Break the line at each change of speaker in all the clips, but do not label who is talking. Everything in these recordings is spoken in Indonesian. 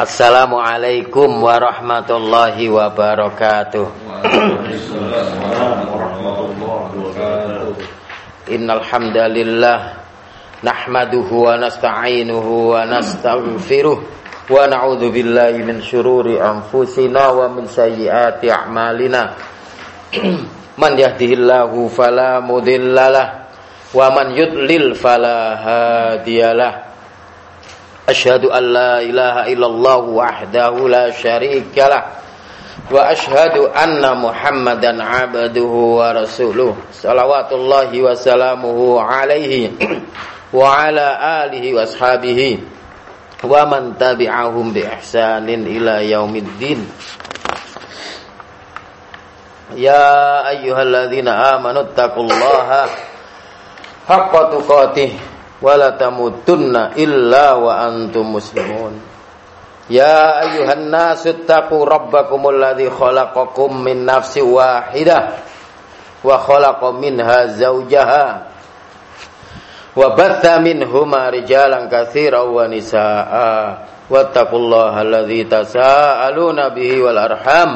Assalamualaikum warahmatullahi wabarakatuh. Innal hamdalillah nahmaduhu wa nasta'inuhu wa nastaghfiruh wa na'udzu billahi min shururi anfusina wa min sayyiati a'malina. Man yahdihillahu fala mudhillalah wa man yudlil fala hadiyalah. أشهد أن لا إله إلا الله وحده لا شريك له وأشهد أن محمدا عبده ورسوله صلوات الله وسلامه عليه وعلى آله وأصحابه ومن تبعهم بإحسان إلى يوم الدين. يا أيها الذين آمنوا اتقوا الله حق تقاته. Wala tamutunna illa wa antum muslimun. Ya ayuhan nasu taqu rabbakumul ladzi khalaqakum min nafsin wahidah wa khalaqa minha zawjaha wa batha minhuma rijalan katsiran wa nisaa wattaqullaha alladzi tasaaluna bihi wal arham.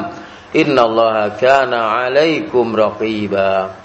Innallaha kana 'alaikum raqiba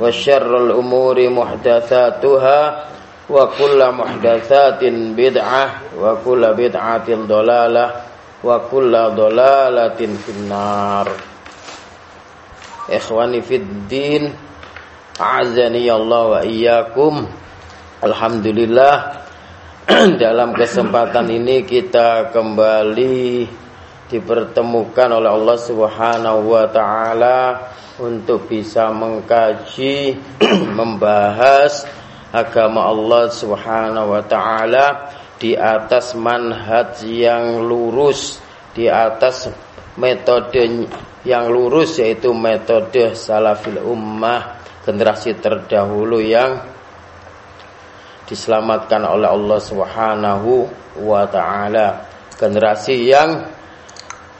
وشر الأمور محدثاتها وكل محدثات بدعة وكل بدعة ضلالة وكل ضلالة في النار إخواني في الدين أعزني الله وإياكم Alhamdulillah dalam kesempatan ini kita kembali dipertemukan oleh Allah Subhanahu wa taala untuk bisa mengkaji, membahas agama Allah Subhanahu wa taala di atas manhaj yang lurus, di atas metode yang lurus yaitu metode salafil ummah, generasi terdahulu yang diselamatkan oleh Allah Subhanahu wa taala. Generasi yang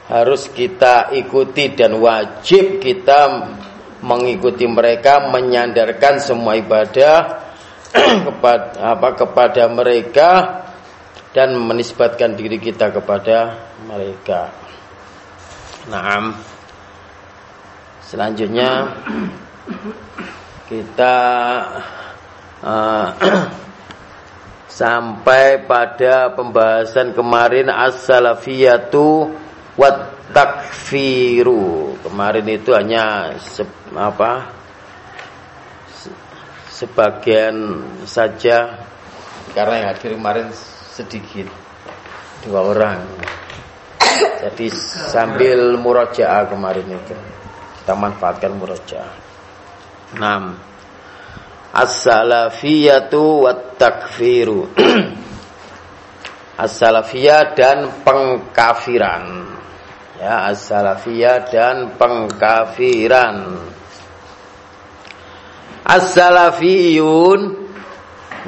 harus kita ikuti dan wajib kita mengikuti mereka menyandarkan semua ibadah kepada apa kepada mereka dan menisbatkan diri kita kepada mereka. Nah, selanjutnya kita uh, sampai pada pembahasan kemarin as-salafiyatu wat takfiru kemarin itu hanya se, apa se, sebagian saja. Karena yang hadir kemarin sedikit dua orang. Jadi sambil murojaah kemarin itu kita manfaatkan murojaah. Enam as-salafiyatu wat takfiru as-salafiyah dan pengkafiran ya as-salafiyah dan pengkafiran. As-salafiyun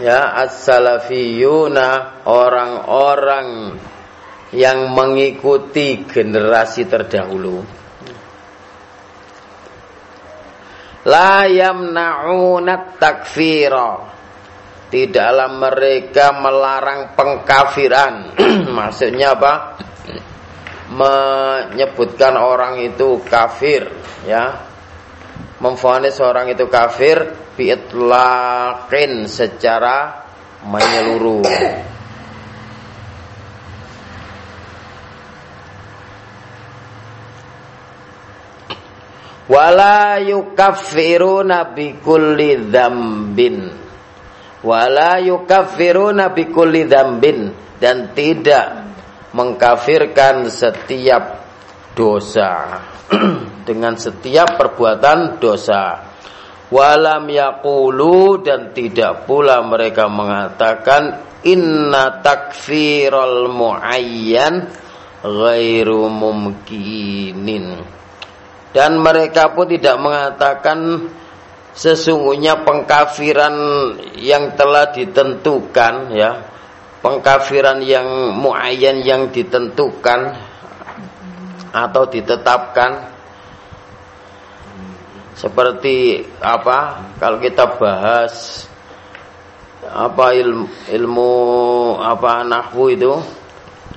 ya as-salafiyuna orang-orang yang mengikuti generasi terdahulu. La yamna'una takfira. Tidaklah mereka melarang pengkafiran. Maksudnya apa menyebutkan orang itu kafir ya. Memfonis orang itu kafir biitlaqin secara menyeluruh. Wala yukaffiruna bikulli dzambin. Wala yukaffiruna bikulli dzambin. Dan tidak mengkafirkan setiap dosa dengan setiap perbuatan dosa. Walam yaqulu dan tidak pula mereka mengatakan inna takfirul muayyan ghairu mumkinin dan mereka pun tidak mengatakan sesungguhnya pengkafiran yang telah ditentukan ya pengkafiran yang muayyan yang ditentukan atau ditetapkan. Seperti apa? Kalau kita bahas apa ilmu, ilmu apa nahwu itu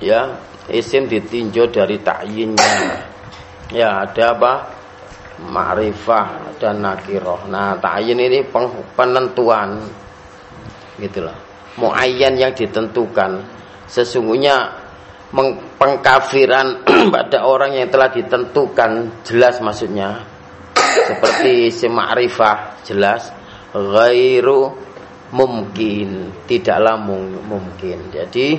ya isim ditinjau dari takyinnya ya ada apa? Ma'rifah dan nakiroh nah ta'yin ini penentuan. Gitulah muayyan yang ditentukan. Sesungguhnya pengkafiran pada orang yang telah ditentukan jelas maksudnya. Seperti si ma'rifah jelas. Ghairu mungkin tidaklah mungkin. Jadi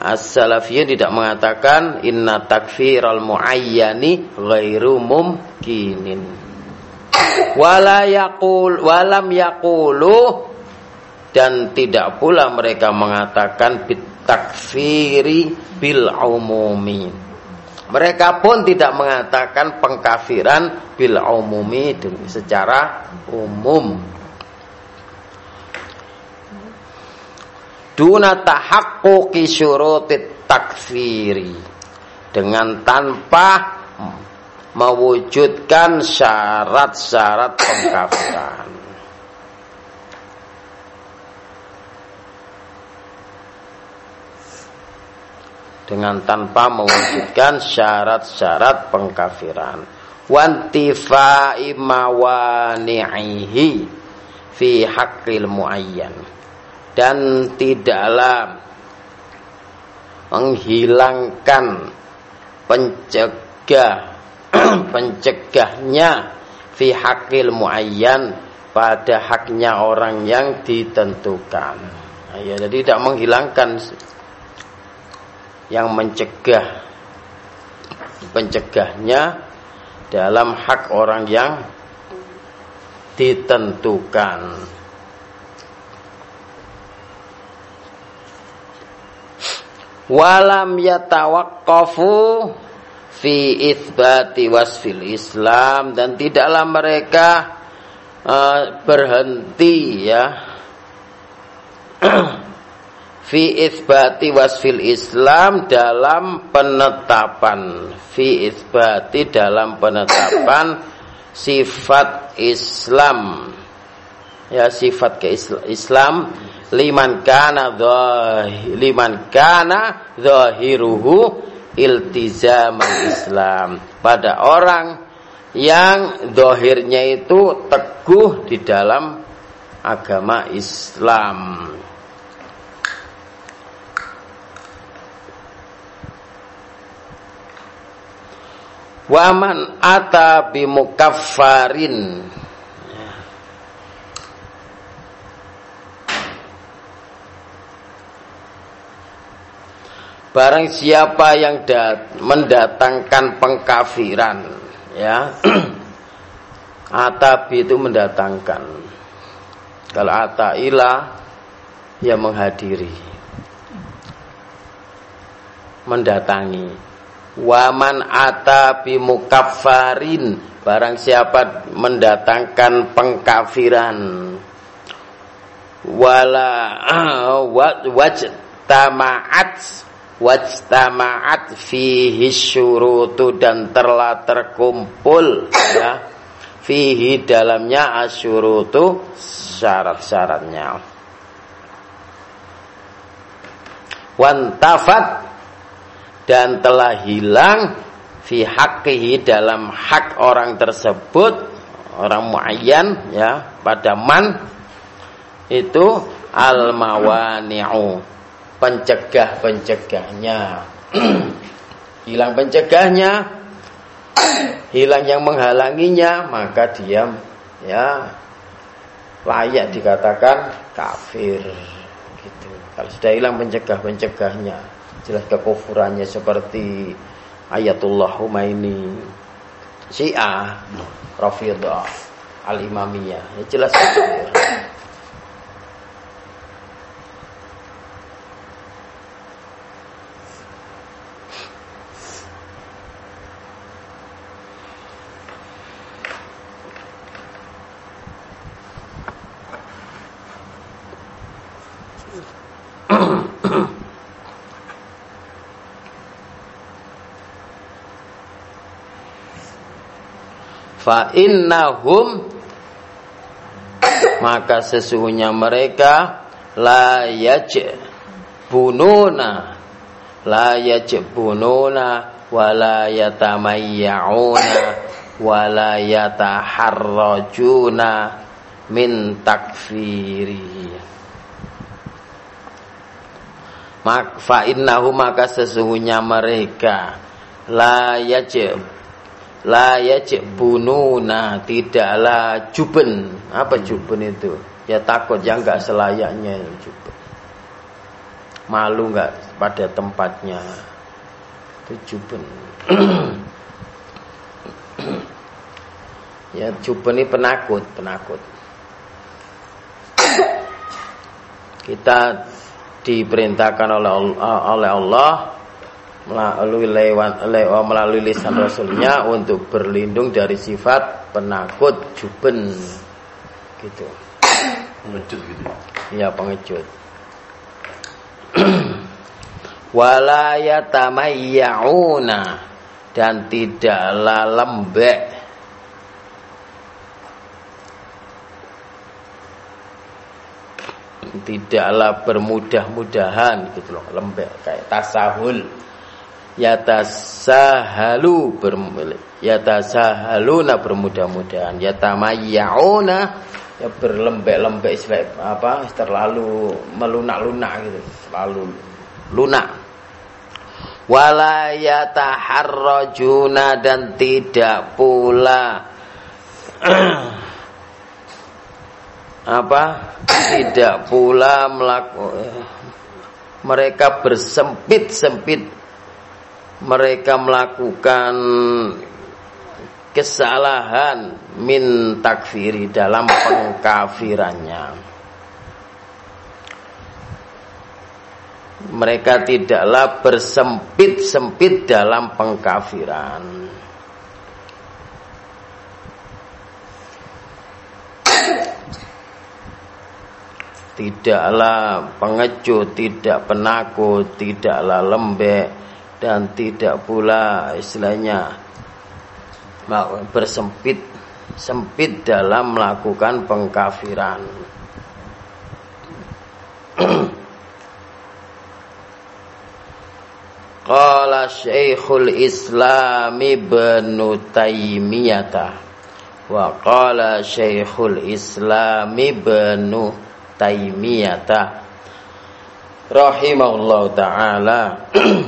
as-salafiyyin tidak mengatakan inna takfiral muayyani ghairu mumkinin. Wala walam yaqulu dan tidak pula mereka mengatakan bitakfiri bil umumi mereka pun tidak mengatakan pengkafiran bil umumi secara umum. Duna tahaqquqi syurutit takfiri. Dengan tanpa mewujudkan syarat-syarat pengkafiran. Dengan tanpa mewujudkan syarat-syarat pengkafiran wantifai mawani'ihi fi haqqil muayyan dan tidaklah menghilangkan pencegah pencegahnya fi haqqil muayyan pada haknya orang yang ditentukan. Ya, jadi tidak menghilangkan yang mencegah pencegahnya dalam hak orang yang ditentukan. Walam yatawaqqafu fi itsbati wasfil Islam dan tidaklah mereka uh, berhenti ya fi isbati wasfil Islam dalam penetapan. Fi isbati dalam penetapan sifat Islam. Ya sifat ke Islam. Liman kana liman kana zahiruhu iltizam Islam. Pada orang yang dohirnya itu teguh di dalam agama Islam Waman ata bimukaffarin Barang siapa yang dat mendatangkan pengkafiran ya Atabi itu mendatangkan. Kalau ataila ya menghadiri. Mendatangi Waman ata bimukaffarin Barang siapa mendatangkan pengkafiran. Wala wajtama'at. Wajtama'at fihi syurutu Dan telah terkumpul ya. Fihi dalamnya asyurutu Syarat-syaratnya. Wantafat dan telah hilang fi haqqihi dalam hak orang tersebut orang muayyan ya pada man itu al mawani'u pencegah-pencegahnya. Hilang pencegahnya hilang yang menghalanginya maka dia ya layak dikatakan kafir gitu. Kalau sudah hilang pencegah-pencegahnya jelas kekufurannya seperti Ayatullah Humaini Syiah Rafidah Al-Imamiyah. Ya jelas fa innahum maka sesungguhnya mereka la bununa la bununa wala yatamayyauna wala yataharrajuna min takfirihi mak fa innahu maka sesungguhnya mereka la yajib la bununa tidaklah juben apa juben itu? Ya takut yang enggak selayaknya juben malu enggak pada tempatnya? Itu juben ya juben ini penakut penakut. Kita diperintahkan oleh Allah melalui lewat lewat melalui lisan Rasulnya untuk berlindung dari sifat penakut juben. Gitu. Pengecut gitu ya? Pengecut. Wala yatamayyauna dan tidaklah lembek. Tidaklah bermudah-mudahan gitu loh lembek kayak tasahul yatasahalu bermilik yatasahaluna bermudah-mudahan yatamayyauna ya berlembek-lembek apa terlalu melunak-lunak gitu. Terlalu lunak. Wala yataharrajuna dan tidak pula apa tidak pula melakukan mereka bersempit-sempit mereka melakukan kesalahan min takfiri dalam pengkafirannya. Mereka tidaklah bersempit-sempit dalam pengkafiran. Tidaklah pengecut, tidak penakut, tidaklah lembek dan tidak pula istilahnya bersempit sempit dalam melakukan pengkafiran. Qala Syekhul Islam Ibn Taimiyah wa qala Syekhul Islam Ibn Taimiyata rahimahullah taala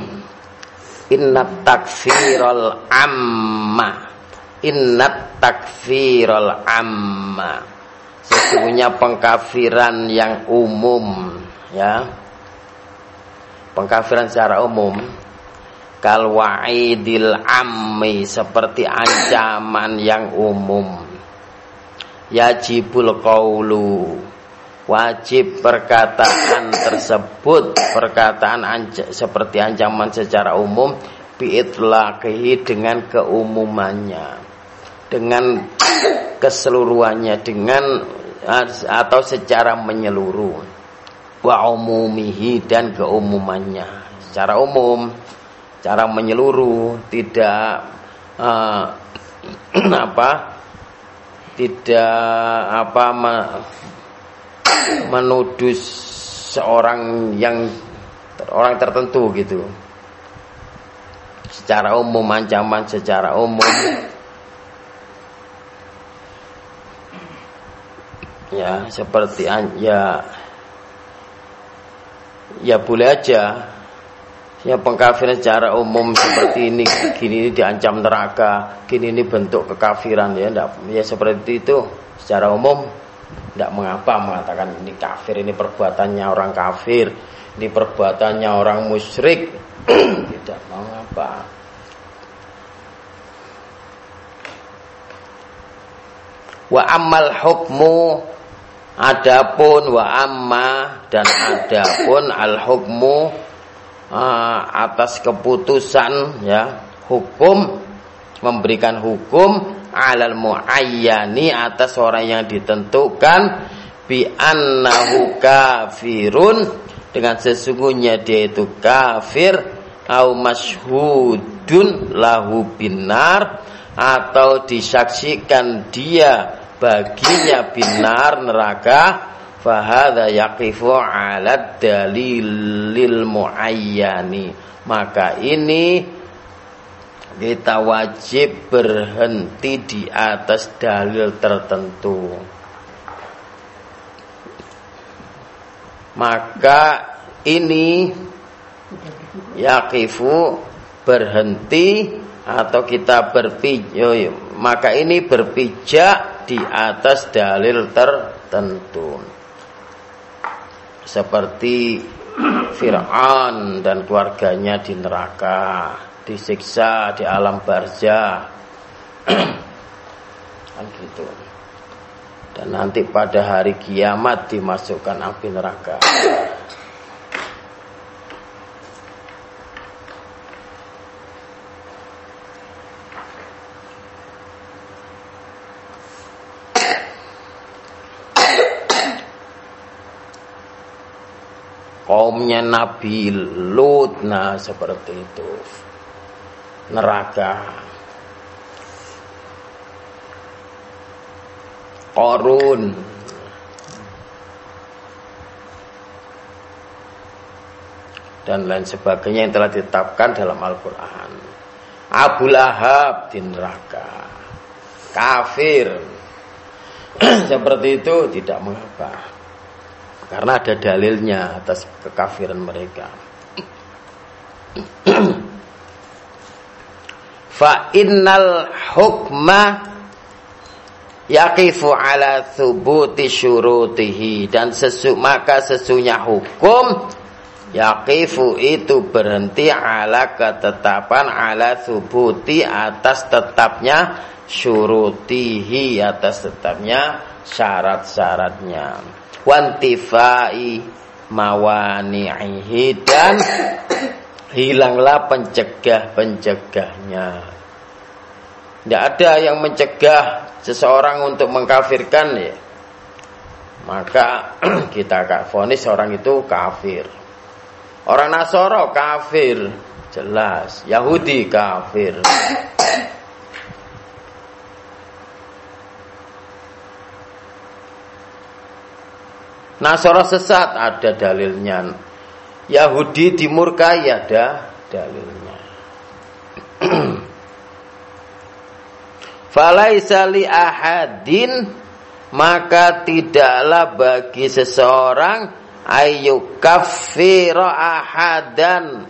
inna takfiral amma. Inna takfiral amma. Sesungguhnya pengkafiran yang umum ya. Pengkafiran secara umum. Kal wa'idil ammi seperti ancaman yang umum. Yajibul qaulu wajib perkataan tersebut perkataan anca, seperti ancaman secara umum biitlaqihi dengan keumumannya dengan keseluruhannya dengan atau secara menyeluruh wa umumihi dan keumumannya. Secara umum cara menyeluruh tidak uh, apa tidak apa menuduh seorang yang orang tertentu gitu. Secara umum ancaman secara umum. Ya seperti ya ya boleh aja. Ya pengkafiran secara umum seperti ini gini ini diancam neraka gini ini bentuk kekafiran ya enggak, ya seperti itu secara umum tidak mengapa mengatakan ini kafir, ini perbuatannya orang kafir, ini perbuatannya orang musyrik. Tidak mengapa. Wa amal hukmu adapun wa amma dan adapun al hukmu uh, atas keputusan ya hukum memberikan hukum alal muayyani atas orang yang ditentukan bi annahu kafirun. Dengan sesungguhnya dia itu kafir au masyhudun lahu binar atau disaksikan dia baginya binar neraka. Fahadha yaqifu ala dalilil muayyani. Maka ini kita wajib berhenti di atas dalil tertentu. Maka ini yaqifu berhenti atau kita berpijak. Maka ini berpijak di atas dalil tertentu. Seperti Fir'aun dan keluarganya di neraka disiksa di alam barzah kan gitu. Dan nanti pada hari kiamat dimasukkan api neraka. Kaumnya Nabi Lut nah seperti itu neraka. Korun dan lain sebagainya yang telah ditetapkan dalam Al-Quran. Abu Lahab di neraka. Kafir. Seperti itu tidak mengapa. Karena ada dalilnya atas kekafiran mereka. Fa innal hukma yaqifu ala thubuti syurutihi. Dan sesu maka sesunya hukum yaqifu itu berhenti ala ketetapan ala thubuti atas tetapnya syurutihi atas tetapnya syarat-syaratnya. Wantifai mawani'ihi dan hilanglah pencegah-pencegahnya. Tidak ada yang mencegah seseorang untuk mengkafirkan ya. Maka kita vonis orang itu kafir. Orang Nasoro kafir, jelas. Yahudi kafir. Nasara sesat ada dalilnya. Yahudi dimurkai ada dalilnya. Falaisa li ahadin maka tidaklah bagi seseorang ayu kafira ahadan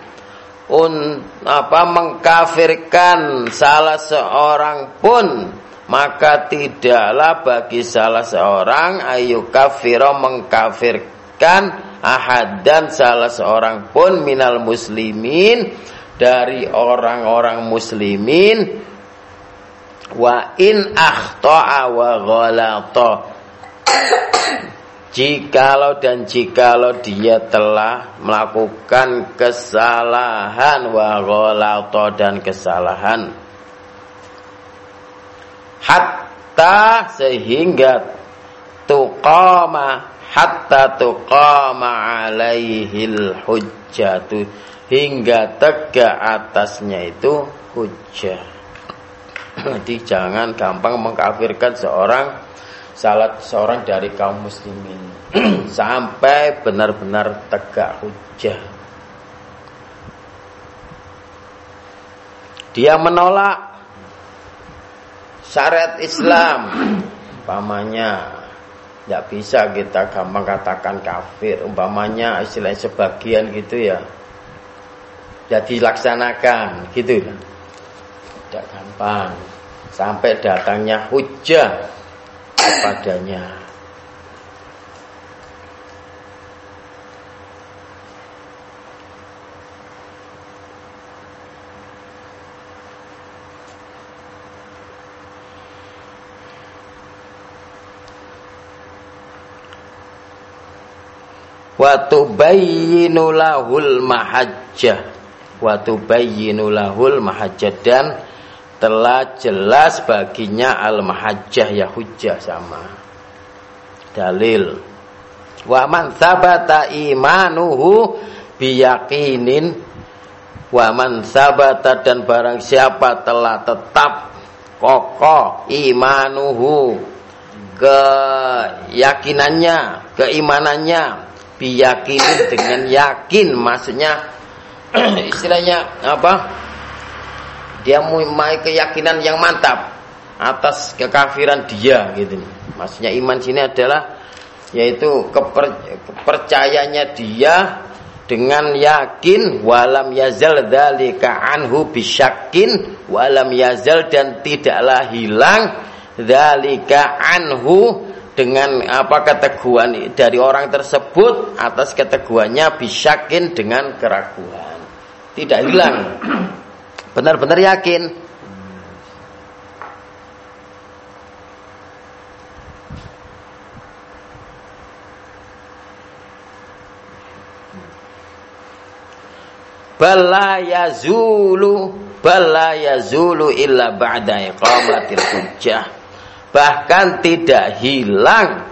un apa mengkafirkan salah seorang pun maka tidaklah bagi salah seorang ayu kafiro mengkafirkan ahad dan salah seorang pun minal muslimin dari orang-orang muslimin. Wa in akhta'a wa ghalata. Jikalau dan jikalau dia telah melakukan kesalahan wa ghalata dan kesalahan. Hatta sehingga tuqama hatta tuqama alaihil hujjatu hingga tegak atasnya itu hujjah. Jadi jangan gampang mengkafirkan seorang salat seorang dari kaum muslimin sampai benar-benar tegak hujjah. Dia menolak syariat Islam umpamanya tidak bisa kita gampang katakan kafir. Umpamanya istilah sebagian gitu ya. Jadi laksanakan gitu tidak gampang. Sampai datangnya hujah kepadanya wa tubayyinu lahul mahajjah. Wa tubayyinu lahul mahajjah. Dan telah jelas baginya al mahajjah ya hujjah sama. Dalil. Wa man sabata imanuhu biyaqinin. Wa man sabata dan barang siapa telah tetap kokoh imanuhu. Keyakinannya, keimanannya biyakini dengan yakin maksudnya istilahnya apa? Dia mempunyai keyakinan yang mantap atas kekafiran dia gitu. Maksudnya iman sini adalah yaitu keper, kepercayanya dia dengan yakin walam yazal dzalika anhu bisyakin walam yazal dan tidaklah hilang dzalika anhu dengan apa keteguhan dari orang tersebut atas keteguhannya bisyakin dengan keraguan. Tidak hilang. Benar-benar yakin. Bala yazulu bala yazulu illa ba'da iqamatil hujjah bahkan tidak hilang.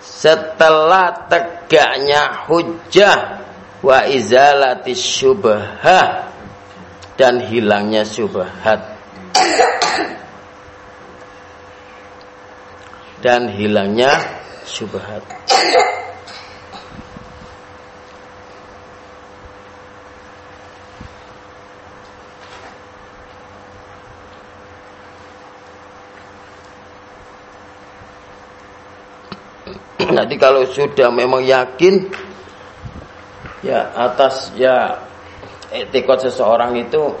Setelah tegaknya hujjah wa izalati syubhah dan hilangnya syubhat. Dan hilangnya syubhat Jadi kalau sudah memang yakin ya atas ya etikot seseorang itu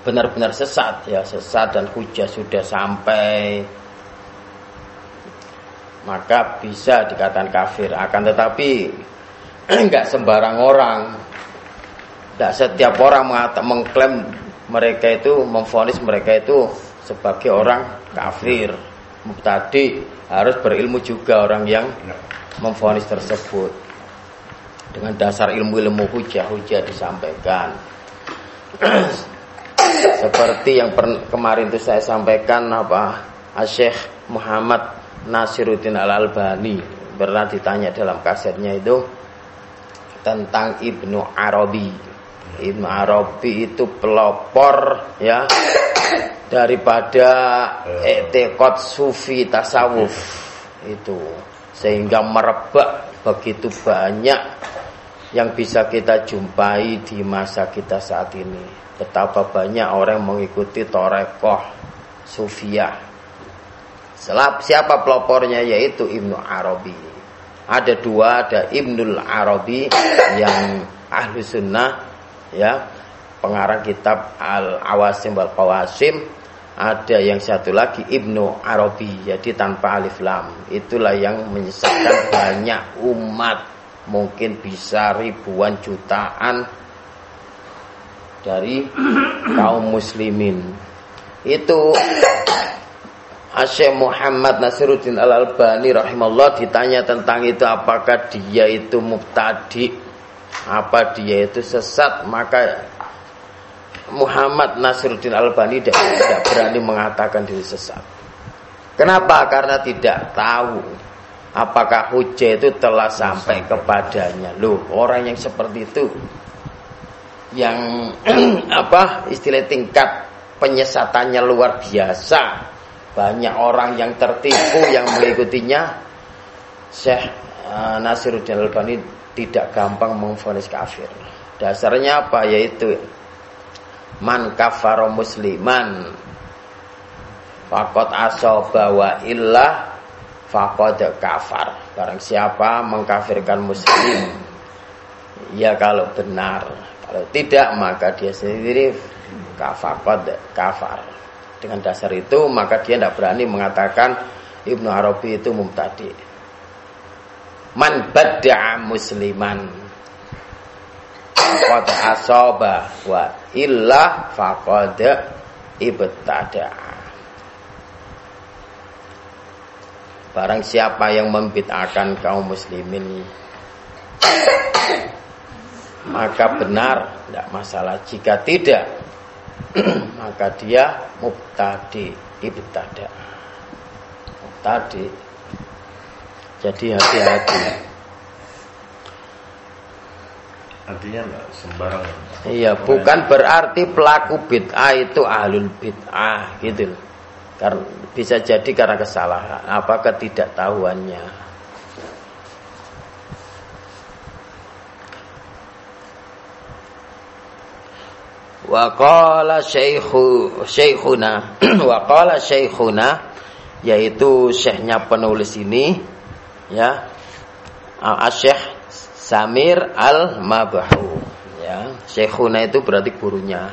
benar-benar sesat ya sesat dan hujah sudah sampai maka bisa dikatakan kafir. Akan tetapi enggak sembarang orang tidak setiap orang mengata, mengklaim mereka itu memfonis mereka itu sebagai orang kafir mubtadi harus berilmu juga orang yang memfonis tersebut. Dengan dasar ilmu-ilmu hujah-hujah disampaikan. Seperti yang kemarin itu saya sampaikan apa Syekh Muhammad Nasiruddin Al Albani pernah ditanya dalam kasetnya itu tentang Ibnu Arabi. Ibnu Arabi itu pelopor ya daripada etikot sufi tasawuf. Itu. Sehingga merebak begitu banyak yang bisa kita jumpai di masa kita saat ini. Betapa banyak orang mengikuti torekoh sufiyah Selap siapa pelopornya? Yaitu Ibnu Arabi. Ada dua ada Ibnul Arabi yang ahlu sunnah ya pengarang kitab Al Awasim wal Qawasim. Ada yang satu lagi Ibnu Arabi jadi tanpa alif lam. Itulah yang menyesatkan banyak umat. Mungkin bisa ribuan jutaan dari kaum muslimin. Itu Asyik Muhammad Nasiruddin Al Albani rahimahullah ditanya tentang itu apakah dia itu mubtadi? Apa dia itu sesat? Maka Muhammad Nasruddin Albani tidak, berani mengatakan diri sesat. Kenapa? Karena tidak tahu apakah hujah itu telah sampai kepadanya. Loh, orang yang seperti itu yang apa istilah tingkat penyesatannya luar biasa. Banyak orang yang tertipu yang mengikutinya. Syekh uh, Nasiruddin Albani tidak gampang memfonis kafir. Dasarnya apa? Yaitu man kafaro musliman fakot asoba wa illah fakot kafar. Barang siapa mengkafirkan muslim ya kalau benar. Kalau tidak maka dia sendiri kafakot kafar. Dengan dasar itu maka dia tidak berani mengatakan Ibnu Arabi itu mumtadi man badda'a musliman faqad asaba wa illa faqad ibtada. Barang siapa yang membid'ahkan kaum muslimin maka benar tidak masalah. Jika tidak maka dia mubtadi ibtada. Mubtadi. Jadi hati-hati
artinya enggak sembarangan.
Iya, bukan berarti pelaku bid'ah itu ahlul bid'ah gitu. Karena bisa jadi karena kesalahan, apa ketidaktahuannya. Wa qala syekhu syekhuna wa qala syekhuna yaitu syekhnya penulis ini ya Syekh Samir Al-Mabahu ya. Syekhuna itu berarti gurunya.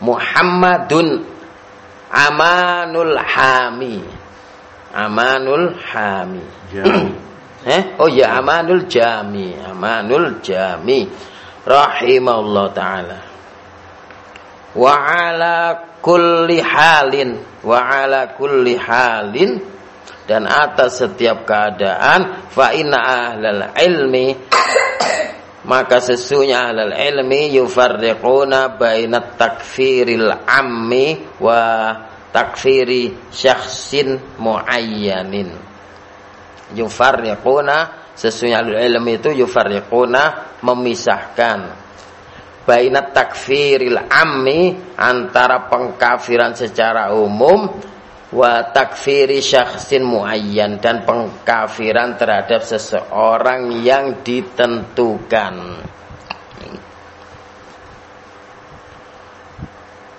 Muhammadun Amanul Hami. Amanul Hami. Jami. eh? Oh ya Amanul Jami. Amanul Jami. Rahimahullah taala. Wa ala kulli halin wa ala kulli halin dan atas setiap keadaan fa inna ahlal ilmi maka sesungguhnya ahlal ilmi yufarriquna bainat takfiril ammi wa takfiri syakhsin muayyanin. Yufarriquna sesungguhnya ahlul ilmi itu yufarriquna memisahkan bainat takfiril ammi antara pengkafiran secara umum wa takfiri syakhsin muayyan dan pengkafiran terhadap seseorang yang ditentukan.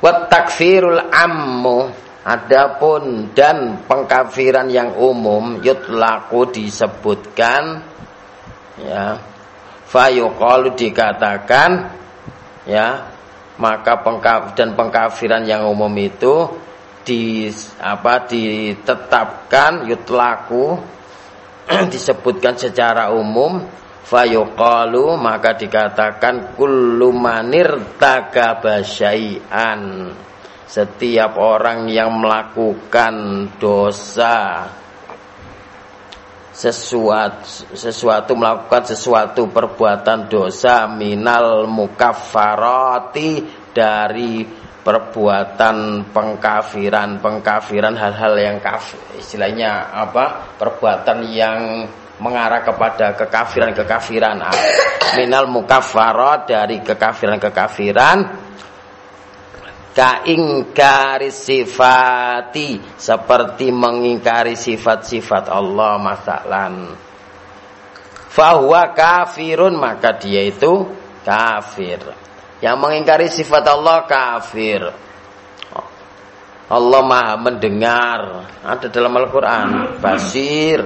Wa takfirul ammu adapun dan pengkafiran yang umum yutlaku disebutkan ya fayuqalu dikatakan ya maka pengkaf dan pengkafiran yang umum itu di apa ditetapkan yutlaku disebutkan secara umum fayuqalu maka dikatakan kullu manir takabasyai'an setiap orang yang melakukan dosa sesuatu sesuatu melakukan sesuatu perbuatan dosa minal mukaffarati dari perbuatan pengkafiran pengkafiran hal-hal yang kafir. Istilahnya apa? Perbuatan yang mengarah kepada kekafiran kekafiran. Ah, minal mukaffarat dari kekafiran kekafiran. Kaingkari sifati seperti mengingkari sifat-sifat Allah masalan. Fahuwa kafirun maka dia itu kafir yang mengingkari sifat Allah kafir. Allah Maha mendengar. Ada dalam Al-Qur'an, basir.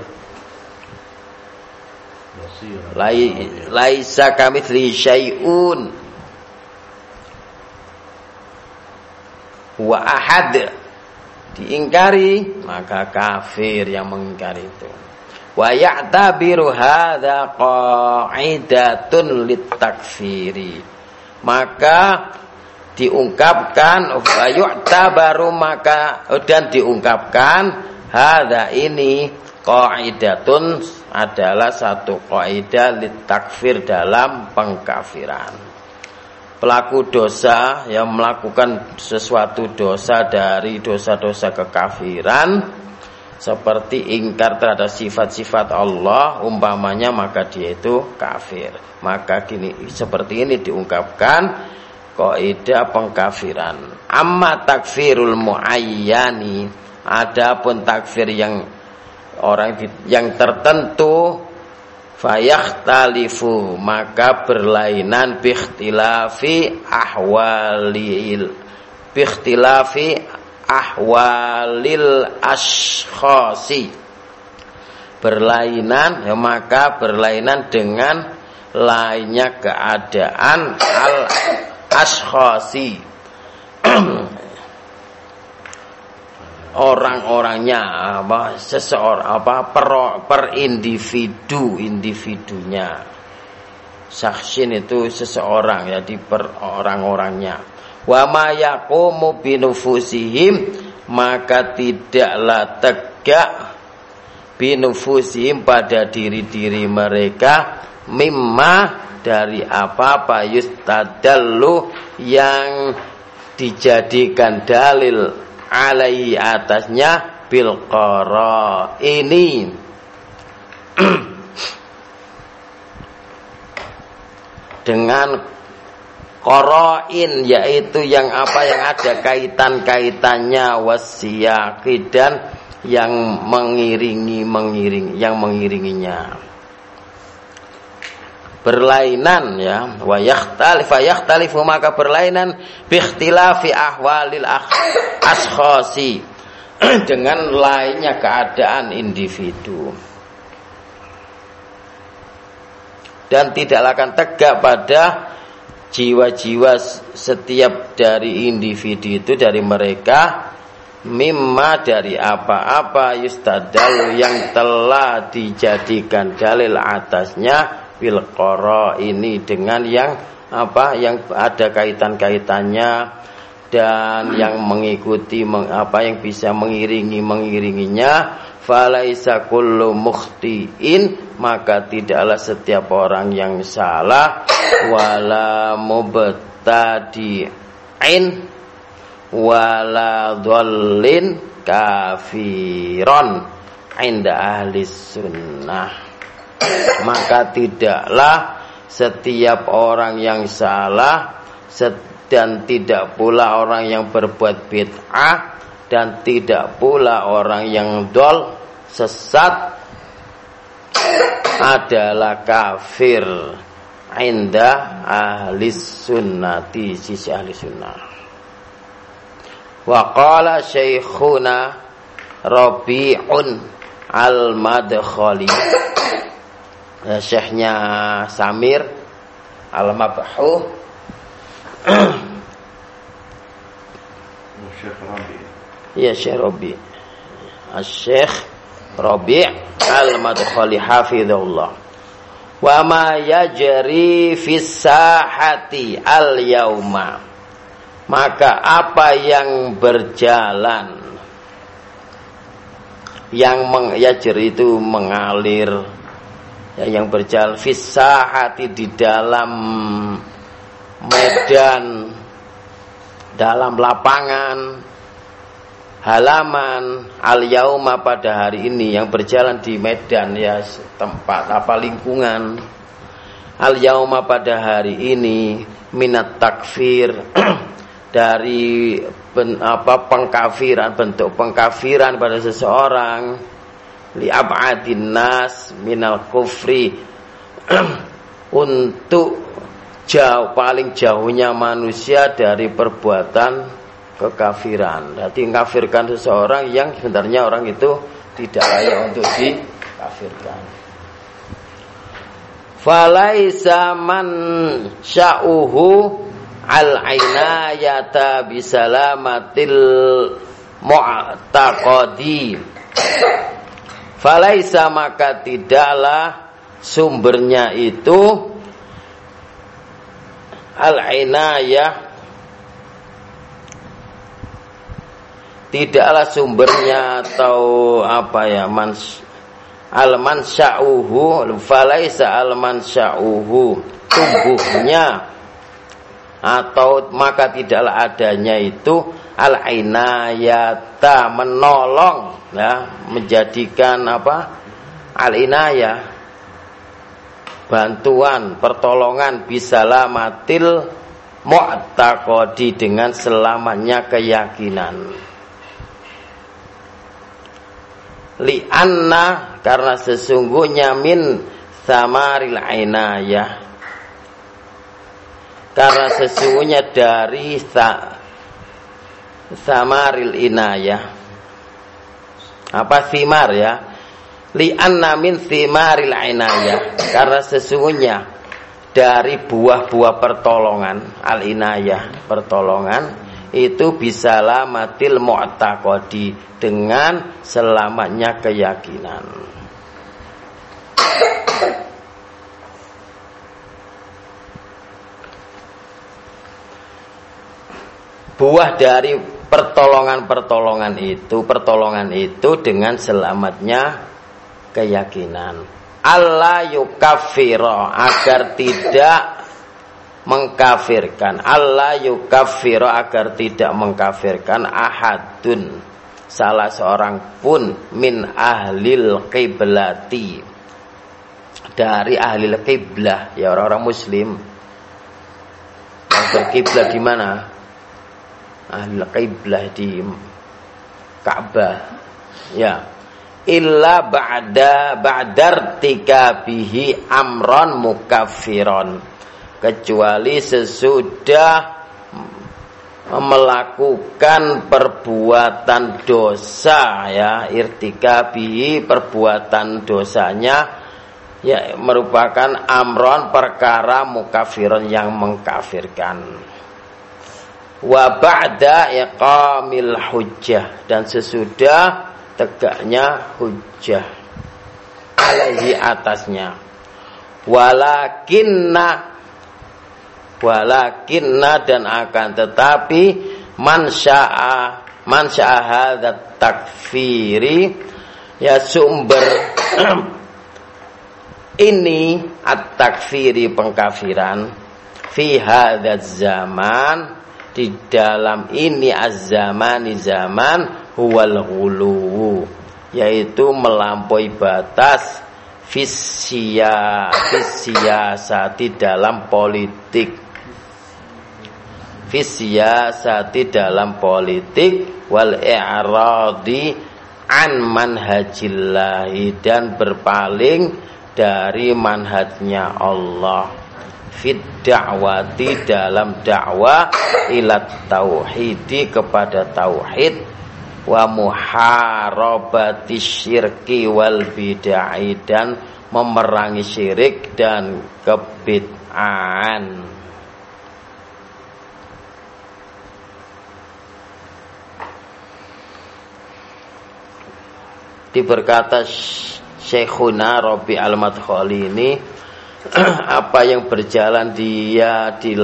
Lai, laisa kamitsli syai'un. Wa ahad diingkari maka kafir yang mengingkari itu. Wa ya'tabiru hadza qa'idatun litakfiri maka diungkapkan baru maka dan diungkapkan hada ini qaidatun adalah satu kaidah litakfir dalam pengkafiran. Pelaku dosa yang melakukan sesuatu dosa dari dosa-dosa kekafiran seperti ingkar terhadap sifat-sifat Allah umpamanya maka dia itu kafir. Maka gini seperti ini diungkapkan kaidah pengkafiran. Amma takfirul muayyani adapun takfir yang orang yang tertentu fayakhtalifu maka berlainan bikhtilafi ahwalil bikhtilafi ahwalil ashkhasi. Berlainan ya maka berlainan dengan lainnya keadaan al ashkhasi. Orang-orangnya apa seseorang apa per, per individu individunya. Saksin itu seseorang jadi per orang-orangnya wa ma yaqumu binufusihim maka tidaklah tegak binufusihim pada diri-diri mereka mimma dari apa-apa yustadallu yang dijadikan dalil alaihi atasnya bil ini dengan koroin yaitu yang apa yang ada kaitan-kaitannya wasiyaki dan yang mengiringi mengiring yang mengiringinya. Berlainan ya. Wa yakhtalif yakhtalifu maka berlainan bi ikhtilafi ahwalil ashkhasi dengan lainnya keadaan individu. Dan tidaklah akan tegak pada jiwa-jiwa setiap dari individu itu dari mereka mimma dari apa-apa yustadal yang telah dijadikan dalil atasnya bil ini dengan yang apa yang ada kaitan-kaitannya dan yang mengikuti meng, apa yang bisa mengiringi mengiringinya falaisa kullu mukhtiin maka tidaklah setiap orang yang salah wala mubtadi'in wala dhallin kafiron inda ahli sunnah. Maka tidaklah setiap orang yang salah dan tidak pula orang yang berbuat bid'ah dan tidak pula orang yang dol sesat adalah kafir. Inda ahli sunnati sisi ahli sunnah. Wa qala syekhuna Rabi'un al-Madkhali. Ya, Syekhnya Samir Al-Mabhuh. Syekh Rabi Ya Syekh Rabi Syekh Rabi Al-Madkhali Hafizullah Wa ma yajri fis sahati al-yauma Maka apa yang berjalan yang meng, yajri itu mengalir. Ya, yang berjalan hati di dalam medan dalam lapangan halaman al yauma pada hari ini yang berjalan di medan ya tempat apa lingkungan. Al yauma pada hari ini minat takfir dari ben, apa pengkafiran bentuk pengkafiran pada seseorang. Li ab'adin nas minal kufri untuk jauh paling jauhnya manusia dari perbuatan kekafiran. Jadi mengkafirkan seseorang yang sebenarnya orang itu tidak layak untuk dikafirkan. Falaisa man sya'uhu al-ainayata bisalamatil mu'taqadi Falaisa maka tidaklah sumbernya itu al-inayah tidaklah sumbernya atau apa ya mans al mansya'uhu falaisa al mansya'uhu tumbuhnya atau maka tidaklah adanya itu al inayata menolong ya menjadikan apa al inayah bantuan pertolongan bisalah matil mu'taqadi dengan selamanya keyakinan li'anna karena sesungguhnya min samaril inayah. Karena sesungguhnya dari samaril inayah. Apa simar ya? Li anna min simaril inayah. Karena sesungguhnya dari buah-buah pertolongan al inayah pertolongan itu bisa lamatil mu'taqadi dengan selamatnya keyakinan buah dari pertolongan-pertolongan itu, pertolongan itu dengan selamatnya keyakinan. Allah yukafiro agar tidak mengkafirkan. Allah yukafiro agar tidak mengkafirkan ahadun. Salah seorang pun min ahlil kiblati dari ahli kiblah ya orang-orang muslim. Yang berkiblat di mana? Ahli kiblah di Ka'bah. Ya. Illa ba'da ba'dar bihi amron mukaffiron kecuali sesudah melakukan perbuatan dosa ya. Irtikabi perbuatan dosanya ya merupakan amron perkara mukafiron yang mengkafirkan. Wa ba'da iqamil hujjah dan sesudah tegaknya hujjah alaihi atasnya. Walakinna walakinna dan akan tetapi man syaa man syaa takfiri ya sumber ini at-takfiri pengkafiran fi hadzal zaman di dalam ini az-zamani zaman huwal ghulu yaitu melampaui batas fisia fisiasati dalam politik fisiyasati dalam politik wal i'radi an manhajillahi dan berpaling dari manhajnya Allah. Fit da'wati dalam dakwah ila tauhidi kepada tauhid wa muharabati syirki wal bid'ah dan memerangi syirik dan kebid'ahan berkata Syekhuna Robi Al-Madkhali ini apa yang berjalan dia di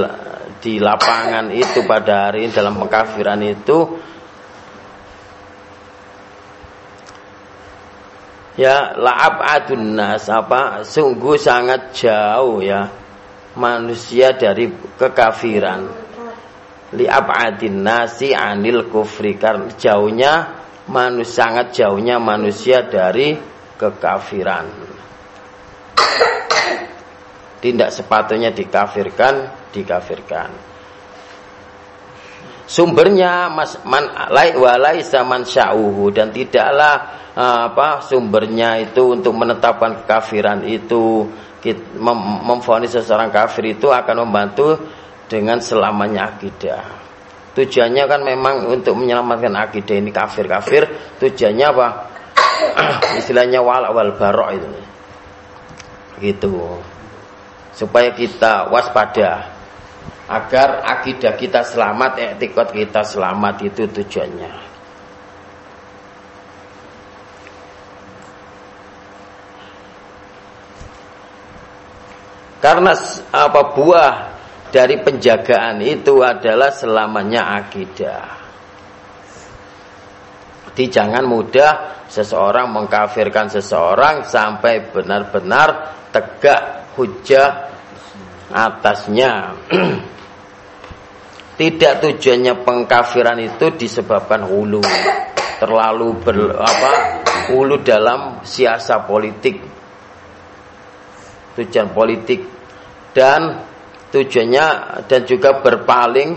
di lapangan itu pada hari ini dalam pengkafiran itu ya la'ab adun nas apa sungguh sangat jauh ya manusia dari kekafiran. Li'ab adin nasi anil kufri karena jauhnya manusia sangat jauhnya manusia dari kekafiran. Tidak sepatutnya dikafirkan, dikafirkan. Sumbernya mas man lai walai zaman syauhu dan tidaklah eh, apa sumbernya itu untuk menetapkan kekafiran itu mem memfonis seseorang kafir itu akan membantu dengan selamanya akidah. Tujuannya kan memang untuk menyelamatkan akidah ini kafir-kafir. Tujuannya apa? Istilahnya wal wal barok itu. Gitu. Supaya kita waspada agar akidah kita selamat, etikot kita selamat itu tujuannya. Karena apa buah dari penjagaan itu adalah selamanya akidah. Jadi jangan mudah seseorang mengkafirkan seseorang sampai benar-benar tegak hujah atasnya. Tidak tujuannya pengkafiran itu disebabkan hulu. Terlalu ber, apa, hulu dalam siasa politik. Tujuan politik dan tujuannya dan juga berpaling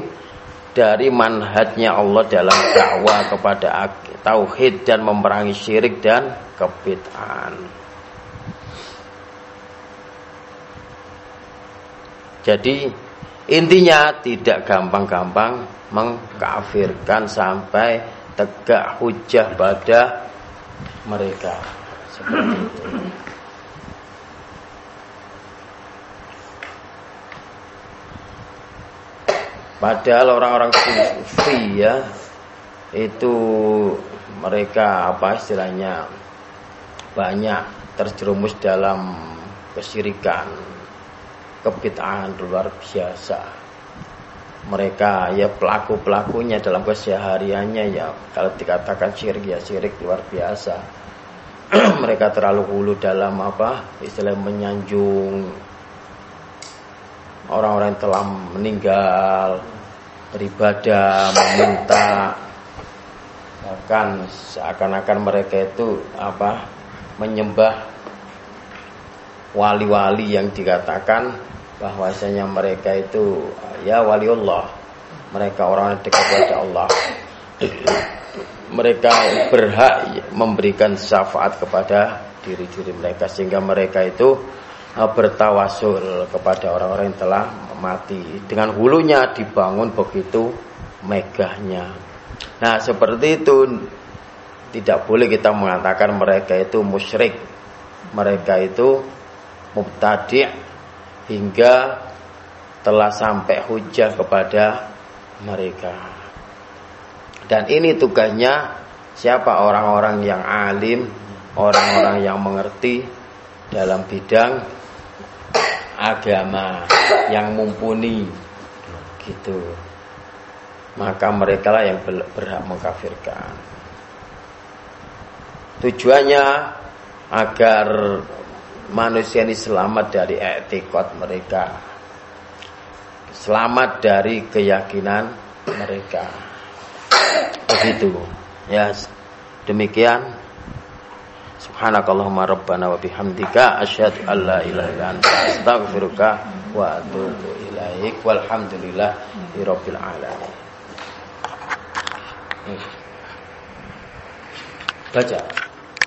dari manhajnya Allah dalam dakwah kepada tauhid dan memerangi syirik dan kebid'ahan. Jadi intinya tidak gampang-gampang mengkafirkan sampai tegak hujah pada mereka. Seperti itu. Padahal orang-orang sufi ya itu mereka apa istilahnya banyak terjerumus dalam kesyirikan, kebid'ahan luar biasa. Mereka ya pelaku-pelakunya dalam kesehariannya ya kalau dikatakan syirik ya syirik luar biasa. mereka terlalu hulu dalam apa istilah menyanjung orang-orang yang telah meninggal beribadah, meminta bahkan seakan-akan mereka itu apa menyembah wali-wali yang dikatakan bahwasanya mereka itu ya waliullah mereka orang yang dekat kepada Allah. Mereka berhak memberikan syafaat kepada diri-diri mereka sehingga mereka itu bertawasul kepada orang-orang yang telah mati. Dengan hulunya dibangun begitu megahnya. Nah seperti itu tidak boleh kita mengatakan mereka itu musyrik. Mereka itu mubtadi' hingga telah sampai hujah kepada mereka. Dan ini tugasnya siapa? Orang-orang yang alim, orang-orang yang mengerti dalam bidang agama yang mumpuni gitu. Maka mereka lah yang berhak mengkafirkan. Tujuannya agar manusia ini selamat dari etikot mereka. Selamat dari keyakinan mereka. Begitu. Ya, demikian. Subhanakallahumma rabbana wa bihamdika asyhadu an la ilaha illa anta astaghfiruka wa atubu ilaik. Walhamdulillahi rabbil alamin. Baca.